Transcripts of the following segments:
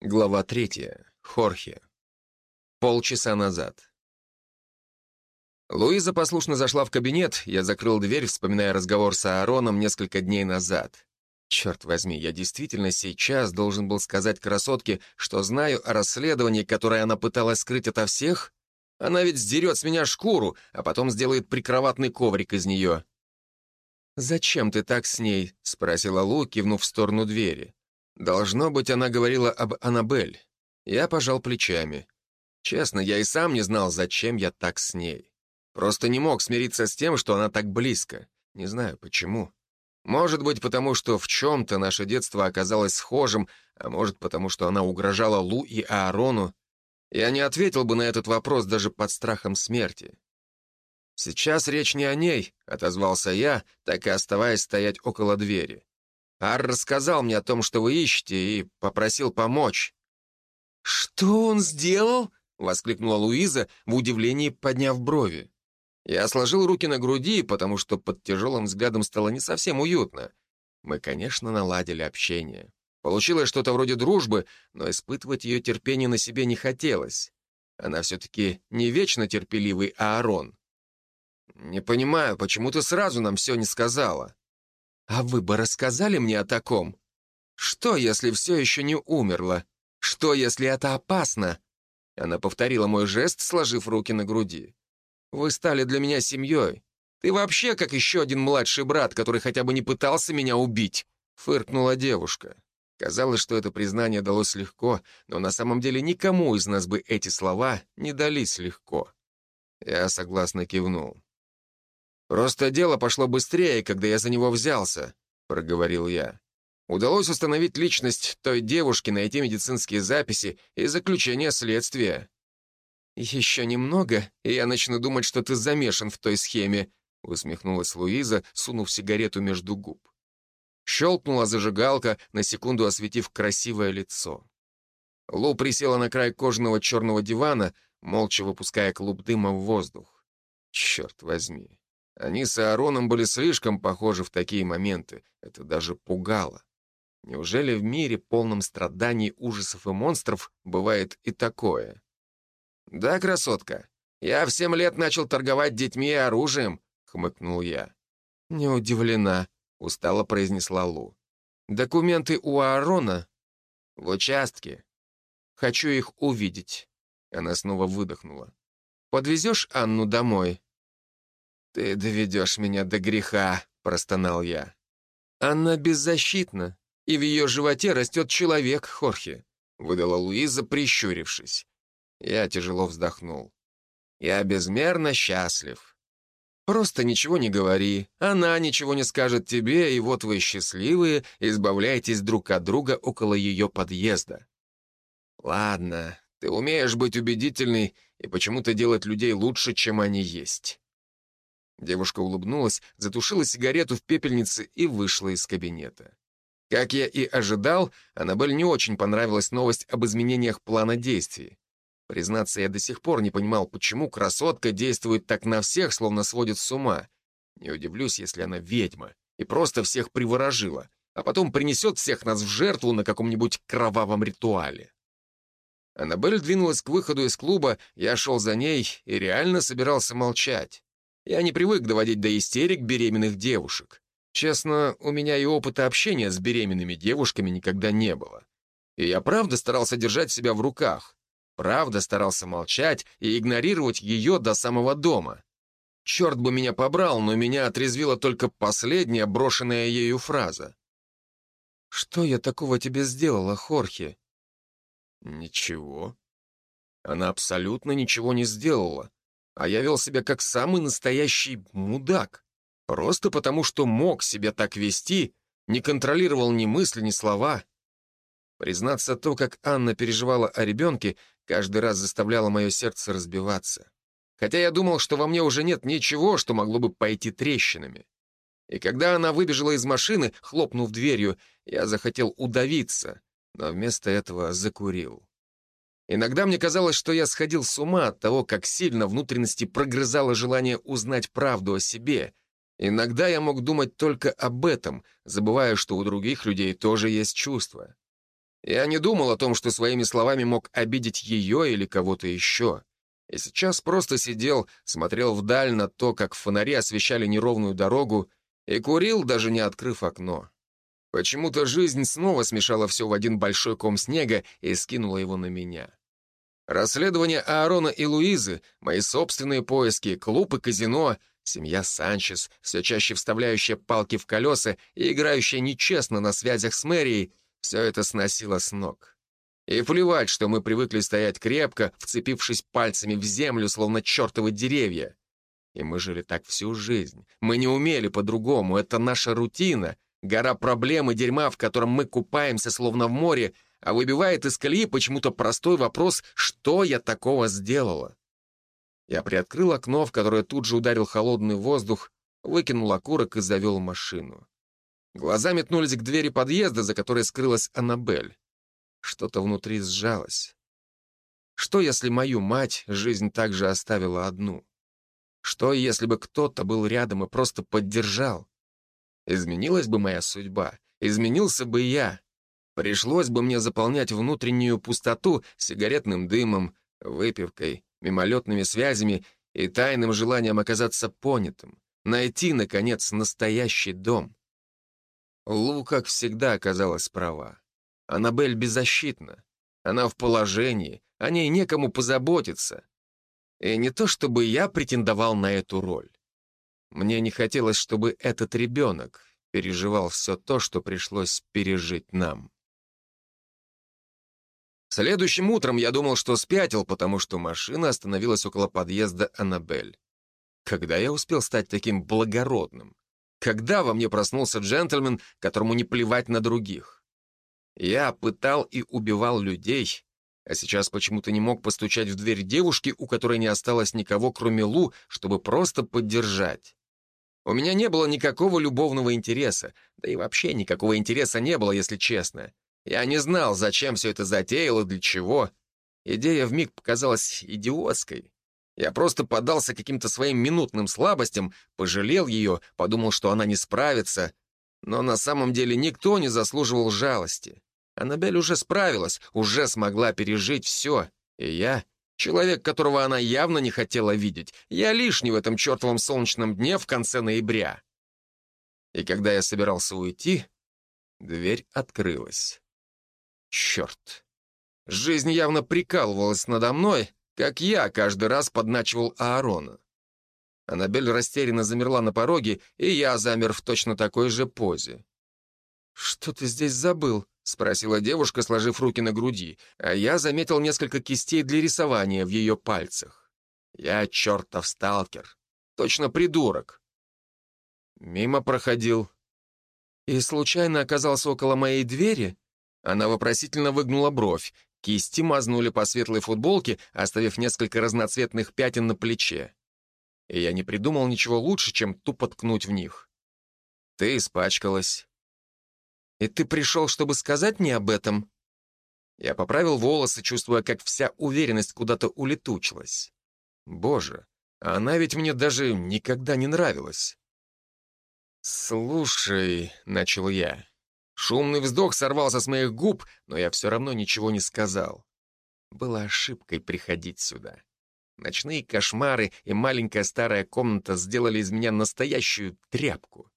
Глава третья. Хорхе. Полчаса назад. Луиза послушно зашла в кабинет, я закрыл дверь, вспоминая разговор с Аароном несколько дней назад. Черт возьми, я действительно сейчас должен был сказать красотке, что знаю о расследовании, которое она пыталась скрыть ото всех? Она ведь сдерет с меня шкуру, а потом сделает прикроватный коврик из нее. «Зачем ты так с ней?» — спросила Лу, кивнув в сторону двери. Должно быть, она говорила об Аннабель. Я пожал плечами. Честно, я и сам не знал, зачем я так с ней. Просто не мог смириться с тем, что она так близко. Не знаю, почему. Может быть, потому что в чем-то наше детство оказалось схожим, а может, потому что она угрожала Лу и Аарону. Я не ответил бы на этот вопрос даже под страхом смерти. «Сейчас речь не о ней», — отозвался я, так и оставаясь стоять около двери. Ар рассказал мне о том, что вы ищете, и попросил помочь». «Что он сделал?» — воскликнула Луиза, в удивлении подняв брови. Я сложил руки на груди, потому что под тяжелым взглядом стало не совсем уютно. Мы, конечно, наладили общение. Получилось что-то вроде дружбы, но испытывать ее терпение на себе не хотелось. Она все-таки не вечно терпеливый Аарон. «Не понимаю, почему ты сразу нам все не сказала?» А вы бы рассказали мне о таком? Что, если все еще не умерло? Что, если это опасно?» Она повторила мой жест, сложив руки на груди. «Вы стали для меня семьей. Ты вообще как еще один младший брат, который хотя бы не пытался меня убить», — фыркнула девушка. Казалось, что это признание далось легко, но на самом деле никому из нас бы эти слова не дались легко. Я согласно кивнул. «Просто дело пошло быстрее, когда я за него взялся», — проговорил я. «Удалось установить личность той девушки, найти медицинские записи и заключение следствия». «Еще немного, и я начну думать, что ты замешан в той схеме», — усмехнулась Луиза, сунув сигарету между губ. Щелкнула зажигалка, на секунду осветив красивое лицо. Лу присела на край кожаного черного дивана, молча выпуская клуб дыма в воздух. Черт возьми. Они с Аароном были слишком похожи в такие моменты. Это даже пугало. Неужели в мире, полном страданий, ужасов и монстров, бывает и такое? «Да, красотка, я в семь лет начал торговать детьми и оружием», — хмыкнул я. «Не удивлена», — устало произнесла Лу. «Документы у Аарона?» «В участке. Хочу их увидеть». Она снова выдохнула. «Подвезешь Анну домой?» «Ты доведешь меня до греха», — простонал я. «Она беззащитна, и в ее животе растет человек, Хорхе», — выдала Луиза, прищурившись. Я тяжело вздохнул. «Я безмерно счастлив. Просто ничего не говори, она ничего не скажет тебе, и вот вы счастливые, избавляетесь друг от друга около ее подъезда». «Ладно, ты умеешь быть убедительной и почему-то делать людей лучше, чем они есть». Девушка улыбнулась, затушила сигарету в пепельнице и вышла из кабинета. Как я и ожидал, Аннабель не очень понравилась новость об изменениях плана действий. Признаться, я до сих пор не понимал, почему красотка действует так на всех, словно сводит с ума. Не удивлюсь, если она ведьма и просто всех приворожила, а потом принесет всех нас в жертву на каком-нибудь кровавом ритуале. Аннабель двинулась к выходу из клуба, я шел за ней и реально собирался молчать. Я не привык доводить до истерик беременных девушек. Честно, у меня и опыта общения с беременными девушками никогда не было. И я правда старался держать себя в руках. Правда старался молчать и игнорировать ее до самого дома. Черт бы меня побрал, но меня отрезвила только последняя брошенная ею фраза. «Что я такого тебе сделала, Хорхе?» «Ничего». Она абсолютно ничего не сделала а я вел себя как самый настоящий мудак. Просто потому, что мог себя так вести, не контролировал ни мысли, ни слова. Признаться, то, как Анна переживала о ребенке, каждый раз заставляло мое сердце разбиваться. Хотя я думал, что во мне уже нет ничего, что могло бы пойти трещинами. И когда она выбежала из машины, хлопнув дверью, я захотел удавиться, но вместо этого закурил. Иногда мне казалось, что я сходил с ума от того, как сильно внутренности прогрызало желание узнать правду о себе. Иногда я мог думать только об этом, забывая, что у других людей тоже есть чувства. Я не думал о том, что своими словами мог обидеть ее или кого-то еще. И сейчас просто сидел, смотрел вдаль на то, как фонари освещали неровную дорогу, и курил, даже не открыв окно. Почему-то жизнь снова смешала все в один большой ком снега и скинула его на меня. Расследование Аарона и Луизы, мои собственные поиски, клуб и казино, семья Санчес, все чаще вставляющая палки в колеса и играющая нечестно на связях с мэрией, все это сносило с ног. И плевать, что мы привыкли стоять крепко, вцепившись пальцами в землю, словно чертовы деревья. И мы жили так всю жизнь. Мы не умели по-другому, это наша рутина, гора проблем и дерьма, в котором мы купаемся, словно в море, а выбивает из колеи почему-то простой вопрос, что я такого сделала. Я приоткрыл окно, в которое тут же ударил холодный воздух, выкинул окурок и завел машину. Глаза метнулись к двери подъезда, за которой скрылась Аннабель. Что-то внутри сжалось. Что, если мою мать жизнь также оставила одну? Что, если бы кто-то был рядом и просто поддержал? Изменилась бы моя судьба, изменился бы я. Пришлось бы мне заполнять внутреннюю пустоту сигаретным дымом, выпивкой, мимолетными связями и тайным желанием оказаться понятым, найти, наконец, настоящий дом. Лу, как всегда, оказалась права. Аннабель беззащитна. Она в положении, о ней некому позаботиться. И не то чтобы я претендовал на эту роль. Мне не хотелось, чтобы этот ребенок переживал все то, что пришлось пережить нам. Следующим утром я думал, что спятил, потому что машина остановилась около подъезда Аннабель. Когда я успел стать таким благородным? Когда во мне проснулся джентльмен, которому не плевать на других? Я пытал и убивал людей, а сейчас почему-то не мог постучать в дверь девушки, у которой не осталось никого, кроме Лу, чтобы просто поддержать. У меня не было никакого любовного интереса, да и вообще никакого интереса не было, если честно. Я не знал, зачем все это затеял и для чего. Идея вмиг показалась идиотской. Я просто поддался каким-то своим минутным слабостям, пожалел ее, подумал, что она не справится. Но на самом деле никто не заслуживал жалости. Аннабель уже справилась, уже смогла пережить все. И я, человек, которого она явно не хотела видеть, я лишний в этом чертовом солнечном дне в конце ноября. И когда я собирался уйти, дверь открылась. Черт. Жизнь явно прикалывалась надо мной, как я каждый раз подначивал Аарона. Аннабель растерянно замерла на пороге, и я замер в точно такой же позе. «Что ты здесь забыл?» — спросила девушка, сложив руки на груди, а я заметил несколько кистей для рисования в ее пальцах. Я чертов сталкер. Точно придурок. Мимо проходил. И случайно оказался около моей двери? Она вопросительно выгнула бровь. Кисти мазнули по светлой футболке, оставив несколько разноцветных пятен на плече. И я не придумал ничего лучше, чем тупо ткнуть в них. Ты испачкалась. И ты пришел, чтобы сказать мне об этом? Я поправил волосы, чувствуя, как вся уверенность куда-то улетучилась. Боже, она ведь мне даже никогда не нравилась. «Слушай», — начал я, Шумный вздох сорвался с моих губ, но я все равно ничего не сказал. Было ошибкой приходить сюда. Ночные кошмары и маленькая старая комната сделали из меня настоящую тряпку.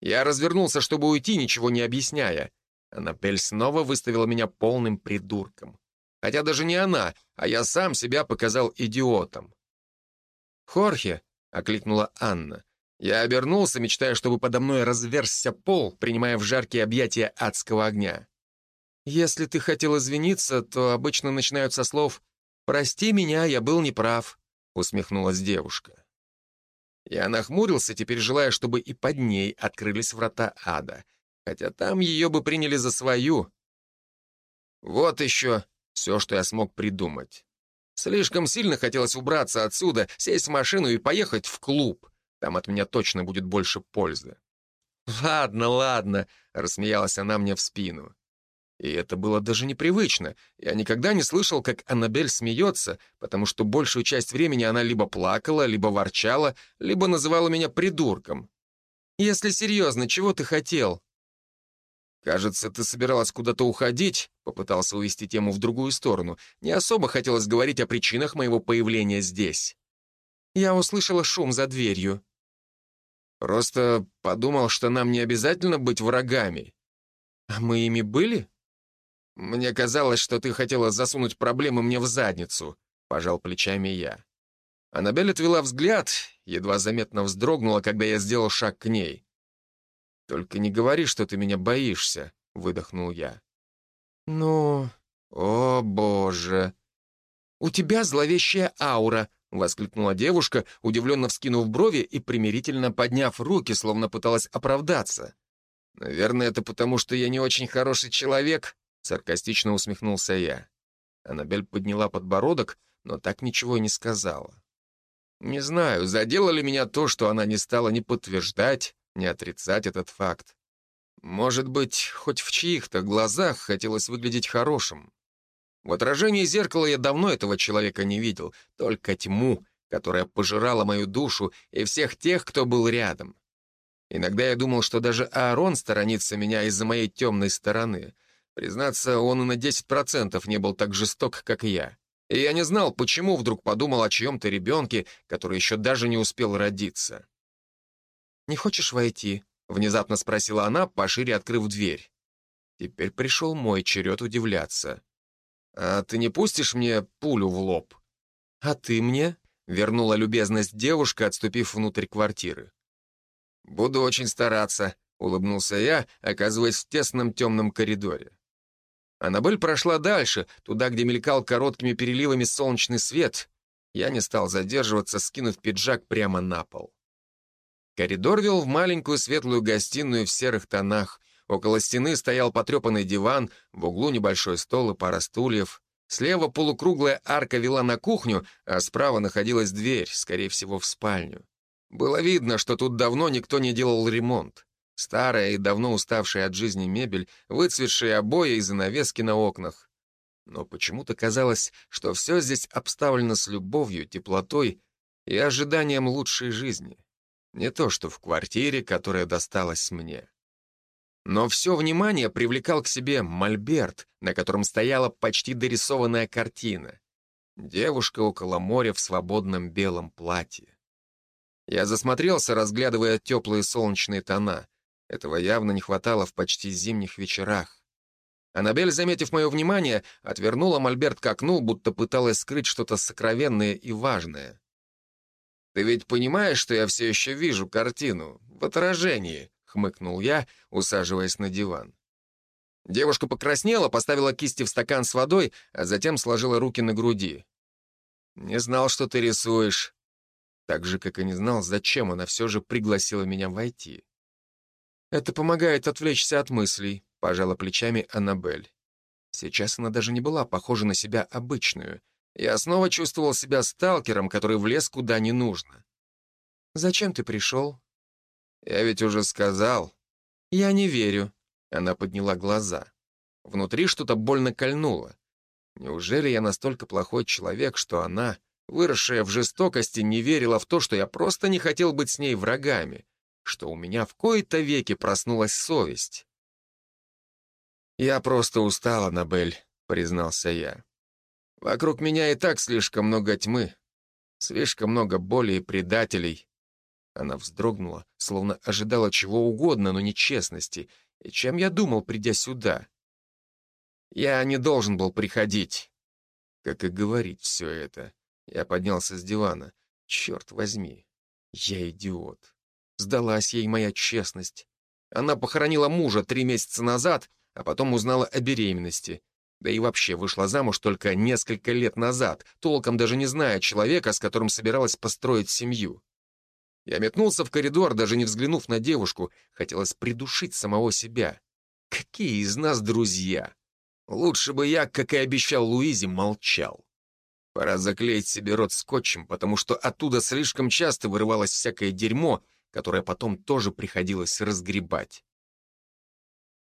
Я развернулся, чтобы уйти, ничего не объясняя. Аннабель снова выставила меня полным придурком. Хотя даже не она, а я сам себя показал идиотом. «Хорхе!» — окликнула Анна. Я обернулся, мечтая, чтобы подо мной разверзся пол, принимая в жаркие объятия адского огня. «Если ты хотел извиниться, то обычно начинают со слов «Прости меня, я был неправ», — усмехнулась девушка. Я нахмурился, теперь желая, чтобы и под ней открылись врата ада, хотя там ее бы приняли за свою. Вот еще все, что я смог придумать. Слишком сильно хотелось убраться отсюда, сесть в машину и поехать в клуб. Там от меня точно будет больше пользы. «Ладно, ладно», — рассмеялась она мне в спину. И это было даже непривычно. Я никогда не слышал, как Аннабель смеется, потому что большую часть времени она либо плакала, либо ворчала, либо называла меня придурком. «Если серьезно, чего ты хотел?» «Кажется, ты собиралась куда-то уходить», — попытался увести тему в другую сторону. Не особо хотелось говорить о причинах моего появления здесь. Я услышала шум за дверью. Просто подумал, что нам не обязательно быть врагами. А мы ими были? Мне казалось, что ты хотела засунуть проблемы мне в задницу, пожал плечами я. Аннабель отвела взгляд, едва заметно вздрогнула, когда я сделал шаг к ней. «Только не говори, что ты меня боишься», — выдохнул я. «Ну, о боже!» «У тебя зловещая аура», — воскликнула девушка, удивленно вскинув брови и примирительно подняв руки, словно пыталась оправдаться. «Наверное, это потому, что я не очень хороший человек», — саркастично усмехнулся я. Аннабель подняла подбородок, но так ничего и не сказала. Не знаю, задело ли меня то, что она не стала ни подтверждать, не отрицать этот факт. Может быть, хоть в чьих-то глазах хотелось выглядеть хорошим. В отражении зеркала я давно этого человека не видел, только тьму, которая пожирала мою душу и всех тех, кто был рядом. Иногда я думал, что даже Аарон сторонится меня из-за моей темной стороны. Признаться, он и на 10% не был так жесток, как я. И я не знал, почему вдруг подумал о чьем-то ребенке, который еще даже не успел родиться. «Не хочешь войти?» — внезапно спросила она, пошире открыв дверь. Теперь пришел мой черед удивляться. «А ты не пустишь мне пулю в лоб?» «А ты мне?» — вернула любезность девушка, отступив внутрь квартиры. «Буду очень стараться», — улыбнулся я, оказываясь в тесном темном коридоре. Аннабель прошла дальше, туда, где мелькал короткими переливами солнечный свет. Я не стал задерживаться, скинув пиджак прямо на пол. Коридор вел в маленькую светлую гостиную в серых тонах. Около стены стоял потрепанный диван, в углу небольшой стол и пара стульев. Слева полукруглая арка вела на кухню, а справа находилась дверь, скорее всего, в спальню. Было видно, что тут давно никто не делал ремонт. Старая и давно уставшая от жизни мебель, выцветшие обои и занавески на окнах. Но почему-то казалось, что все здесь обставлено с любовью, теплотой и ожиданием лучшей жизни. Не то, что в квартире, которая досталась мне. Но все внимание привлекал к себе мольберт, на котором стояла почти дорисованная картина. Девушка около моря в свободном белом платье. Я засмотрелся, разглядывая теплые солнечные тона. Этого явно не хватало в почти зимних вечерах. Аннабель, заметив мое внимание, отвернула мольберт к окну, будто пыталась скрыть что-то сокровенное и важное. «Ты ведь понимаешь, что я все еще вижу картину? В отражении», — хмыкнул я, усаживаясь на диван. Девушка покраснела, поставила кисти в стакан с водой, а затем сложила руки на груди. «Не знал, что ты рисуешь». Так же, как и не знал, зачем она все же пригласила меня войти. «Это помогает отвлечься от мыслей», — пожала плечами Аннабель. Сейчас она даже не была похожа на себя обычную — я снова чувствовал себя сталкером, который влез куда не нужно. «Зачем ты пришел?» «Я ведь уже сказал». «Я не верю». Она подняла глаза. Внутри что-то больно кольнуло. Неужели я настолько плохой человек, что она, выросшая в жестокости, не верила в то, что я просто не хотел быть с ней врагами, что у меня в кои-то веки проснулась совесть? «Я просто устал, Аннабель», — признался я. Вокруг меня и так слишком много тьмы, слишком много боли и предателей. Она вздрогнула, словно ожидала чего угодно, но не честности. И чем я думал, придя сюда? Я не должен был приходить. Как и говорить все это. Я поднялся с дивана. Черт возьми, я идиот. Сдалась ей моя честность. Она похоронила мужа три месяца назад, а потом узнала о беременности — да и вообще вышла замуж только несколько лет назад, толком даже не зная человека, с которым собиралась построить семью. Я метнулся в коридор, даже не взглянув на девушку. Хотелось придушить самого себя. Какие из нас друзья? Лучше бы я, как и обещал Луизе, молчал. Пора заклеить себе рот скотчем, потому что оттуда слишком часто вырывалось всякое дерьмо, которое потом тоже приходилось разгребать.